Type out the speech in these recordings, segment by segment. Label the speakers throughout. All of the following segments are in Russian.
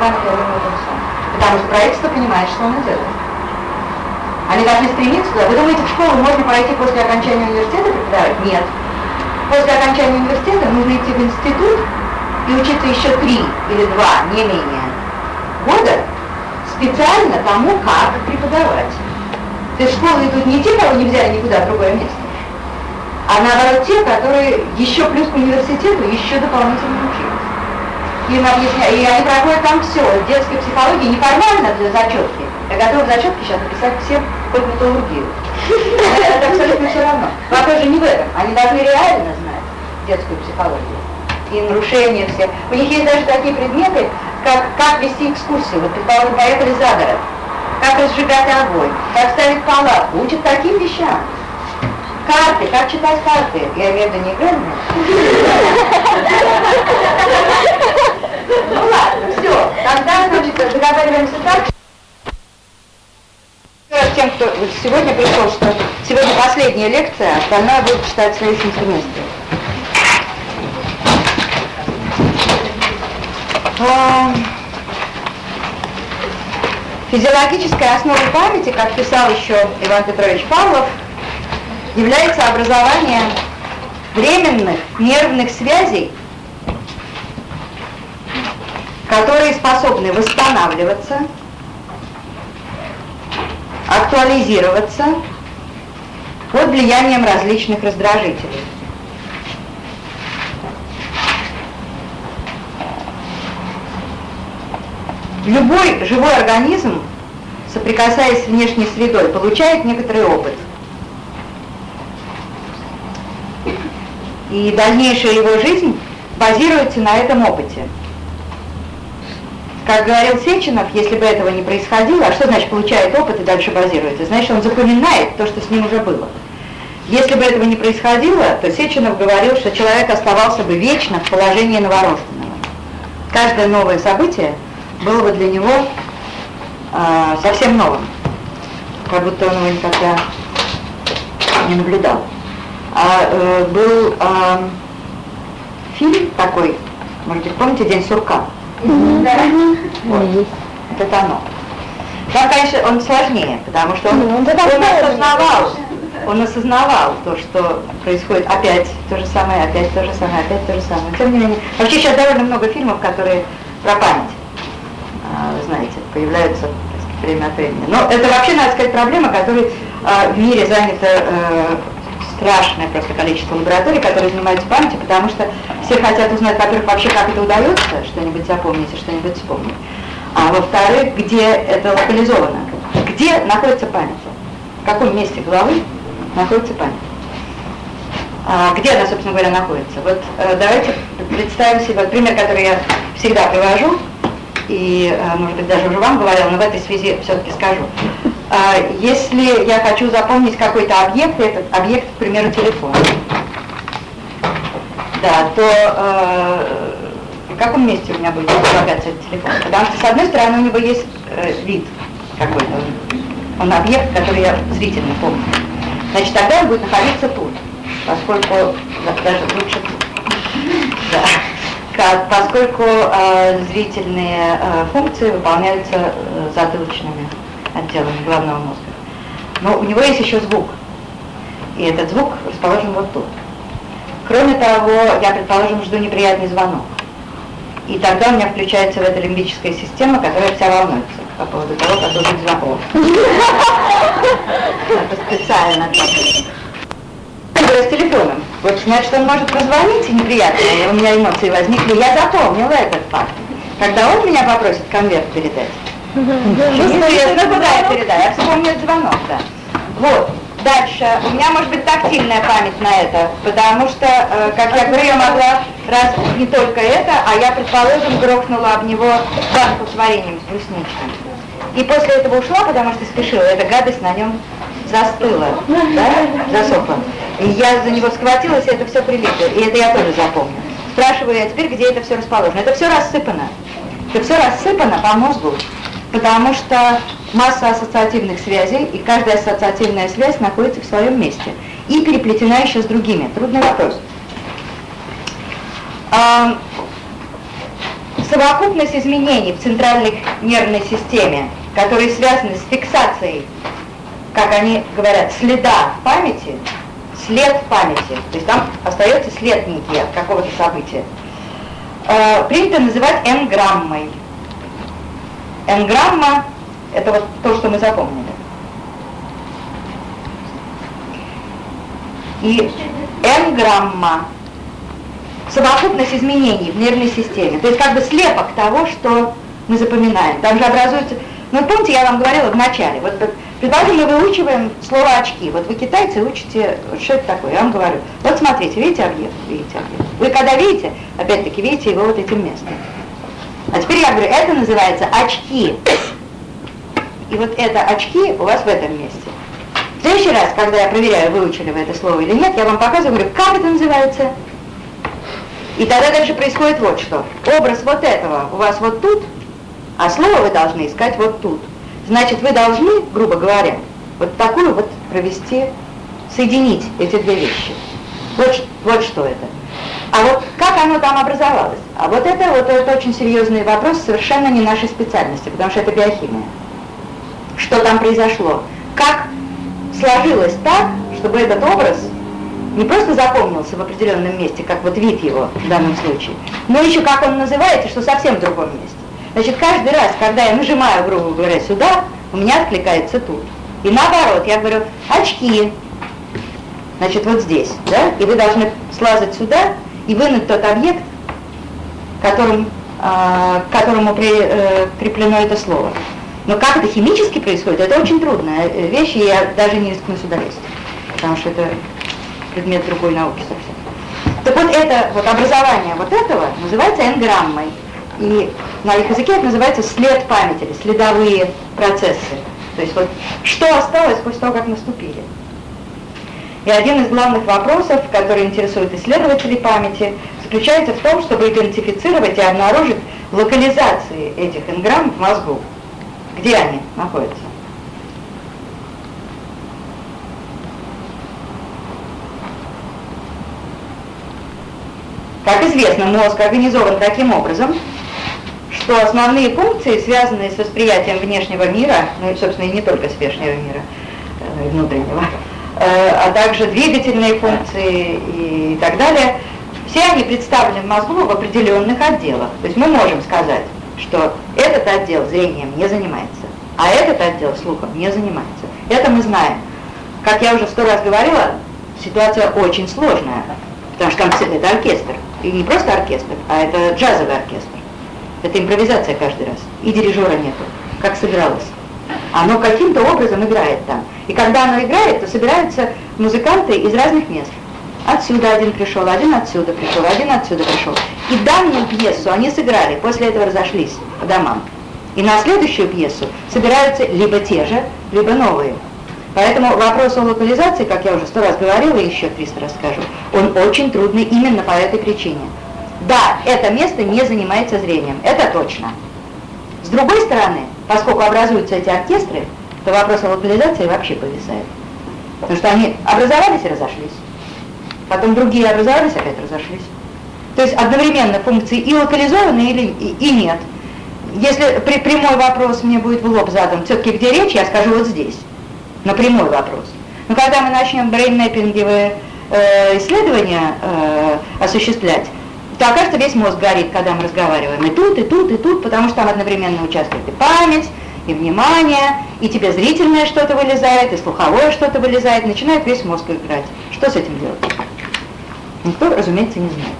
Speaker 1: на первом лицом. Потому что правительство понимает, что оно делает. Они должны стремиться туда. Вы думаете, в школу можно пойти после окончания университета преподавать? Нет. После окончания университета нужно идти в институт и учиться еще три или два, не менее, года специально тому, как преподавать. То есть в школу идут не те, кого не взяли никуда в другое место, а наоборот те, которые еще плюс к университету еще дополнительно. Им объясняют, и они проходят там все, детская психология неформально для зачетки. Я готова в зачетке сейчас написать всем металлургию. Это абсолютно все равно. Вопрос же не в этом. Они должны реально знать детскую психологию и нарушения все. У них есть даже такие предметы, как, как вести экскурсию. Вот, предположим, поехали за город. Как разжигать огонь, как ставить палатку. Учат таким вещам. Карты, как читать карты. Я имею в виду не игральные. Ну ладно, все. Тогда, значит, договариваемся так, тем, кто сегодня пришел, что сегодня последняя лекция, остальное будет читать в следующем семестре. Физиологической основой памяти, как писал еще Иван Петрович Павлов, является образование временных нервных связей, которые способны восстанавливаться, актуализироваться под влиянием различных раздражителей. Любой живой организм, соприкасаясь с внешней средой, получает некоторый опыт. И дальнейшая его жизнь базируется на этом опыте. Как говорил Сеченов, если бы этого не происходило, а что значит получает опыт и дальше базируется? Значит, он запоминает то, что с ним уже было. Если бы этого не происходило, то Сеченов говорил, что человек оставался бы вечно в положении новорожденного. Каждое новое событие было бы для него э, совсем новым, как будто он его никогда не наблюдал. А, э, был э, фильм такой, может быть, помните «День сурка»? Да. Вот. Это оно. Там, конечно, он сложнее, потому что он, ну, он осознавал, он осознавал то, что происходит опять то же самое, опять то же самое, опять то же самое. Тем не менее, вообще сейчас довольно много фильмов, которые про память, а, вы знаете, появляются сказать, время от времени. Но это вообще, надо сказать, проблема, которой а, в мире занята э, страшное просто количество лабораторий, которые занимаются памятью, потому что все хотят узнать, во-первых, вообще, как это удается, что-нибудь запомнить и что-нибудь вспомнить. А во-вторых, где это локализовано, где находится память, в каком месте головы находится память. А, где она, собственно говоря, находится? Вот э, давайте представим себе вот пример, который я всегда привожу, и, э, может быть, даже уже вам говорила, но в этой связи все-таки скажу. А, если я хочу запомнить какой-то объект, этот объект, к примеру, телефон, да, то э, в каком месте у меня будет располагаться этот телефон? Потому что, с одной стороны, у него есть э, вид какой-то, он объект, который я зрительно помню. Значит, тогда он будет находиться тут, поскольку, даже лучше тут. Да поскольку э, зрительные э, функции выполняются э, затылочными отделами головного мозга. Но у него есть еще звук, и этот звук расположен вот тут. Кроме того, я, предположим, жду неприятный звонок. И тогда у меня включается в эта лимбическая система, которая вся волнуется по поводу того, как будет звонок. Это специально с телефоном. Вот, значит, он может позвонить, и неприятно, у меня эмоции возникли. Я запомнила этот факт. Когда он меня попросит конверт передать, интересно, куда я передаю? Я вспомню звонок, да. Вот. Дальше. У меня может быть тактильная память на это, потому что, э, как я говорю, я могла раз не только это, а я, предположим, грохнула об него банку с вареньем с брусничным. И после этого ушла, потому что спешила, эта гадость на нем застыла, да, засохла. И я за него схватилась, и это все прилипло. И это я тоже запомню. Спрашиваю я теперь, где это все расположено. Это все рассыпано. Это все рассыпано по мозгу, потому что масса ассоциативных связей, и каждая ассоциативная связь находится в своем месте. И переплетена еще с другими. Трудный вопрос. А, совокупность изменений в центральной нервной системе, которые связаны с фиксацией, как они говорят, следа в памяти, след в памяти, то есть там остается след некий от какого-то события, э, принято называть энграммой. Энграмма – это вот то, что мы запомнили. И энграмма – совокупность изменений в нервной системе. То есть как бы слепок того, что мы запоминаем. Там же образуется... Ну, помните, я вам говорила в начале, вот Предположим, мы выучиваем слово «очки». Вот вы, китайцы, учите, что это такое. Я вам говорю, вот смотрите, видите объект? Видите объект. Вы когда видите, опять-таки, видите его вот этим местом. А теперь я говорю, это называется очки. И вот это очки у вас в этом месте. В следующий раз, когда я проверяю, выучили вы это слово или нет, я вам показываю, говорю, как это называется. И тогда дальше происходит вот что. Образ вот этого у вас вот тут, а слово вы должны искать вот тут. Значит, вы должны, грубо говоря, вот такую вот провести, соединить эти две вещи. Вот, вот что это. А вот как оно там образовалось? А вот это вот это очень серьезный вопрос, совершенно не нашей специальности, потому что это биохимия. Что там произошло? Как сложилось так, чтобы этот образ не просто запомнился в определенном месте, как вот вид его в данном случае, но еще как он называется, что совсем в другом месте. Значит, каждый раз, когда я нажимаю, грубо говоря, сюда, у меня откликается тут. И наоборот, я говорю, очки, значит, вот здесь, да, и вы должны слазать сюда и вынуть тот объект, которым, а, к которому при, э, креплено это слово. Но как это химически происходит, это очень трудная э, вещь, и я даже не рискну сюда лезть, потому что это предмет другой науки совсем. Так вот это вот образование вот этого называется энграммой. И на их языке это называется след памяти, или следовые процессы. То есть вот что осталось после того, как наступили. И один из главных вопросов, который интересует исследователей памяти, заключается в том, чтобы идентифицировать и обнаружить локализации этих энграмм в мозгу. Где они находятся? Как известно, мозг организован таким образом, что основные функции, связанные с восприятием внешнего мира, ну и, собственно, и не только с внешнего мира, э, внутреннего, а также двигательные функции и так далее, все они представлены в мозгу в определенных отделах. То есть мы можем сказать, что этот отдел зрением не занимается, а этот отдел слухом не занимается. Это мы знаем. Как я уже сто раз говорила, ситуация очень сложная, потому что там это оркестр. И не просто оркестр, а это джазовый оркестр. Это импровизация каждый раз. И дирижера нету, как собиралось. Оно каким-то образом играет там. И когда оно играет, то собираются музыканты из разных мест. Отсюда один пришел, один отсюда пришел, один отсюда пришел. И данную пьесу они сыграли, после этого разошлись по домам. И на следующую пьесу собираются либо те же, либо новые. Поэтому вопрос о локализации, как я уже сто раз говорила и еще триста раз скажу, он очень трудный именно по этой причине. Да, это место не занимается зрением, это точно. С другой стороны, поскольку образуются эти оркестры, то вопрос о локализации вообще повисает. Потому что они образовались и разошлись. Потом другие образовались, опять разошлись. То есть одновременно функции и локализованы, или, и, и нет. Если при, прямой вопрос мне будет в лоб задан, все-таки где речь, я скажу вот здесь, на прямой вопрос. Но когда мы начнем брейнмэппинговые э, исследования э, осуществлять, то окажется весь мозг горит, когда мы разговариваем. И тут, и тут, и тут, потому что там одновременно участвует и память, и внимание, и тебе зрительное что-то вылезает, и слуховое что-то вылезает, начинает весь мозг играть. Что с этим делать? Никто, разумеется, не знает.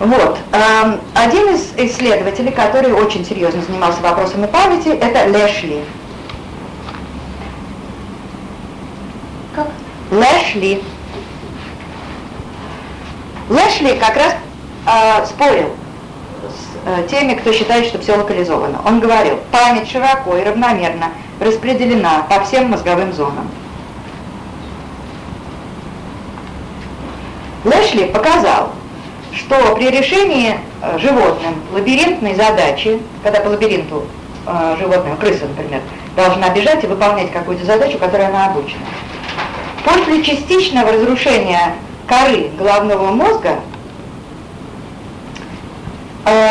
Speaker 1: Вот. Эм, один из исследователей, который очень серьезно занимался вопросами памяти, это Лешли. Как? Лешли. Лэшли как раз э, спорил теми, кто считает, что все локализовано. Он говорил, память широко и равномерно распределена по всем мозговым зонам. Лэшли показал, что при решении э, животным лабиринтной задачи, когда по лабиринту э, животное, крыса, например, должна бежать и выполнять какую-то задачу, которой она обучена, после частичного разрушения коры головного мозга э,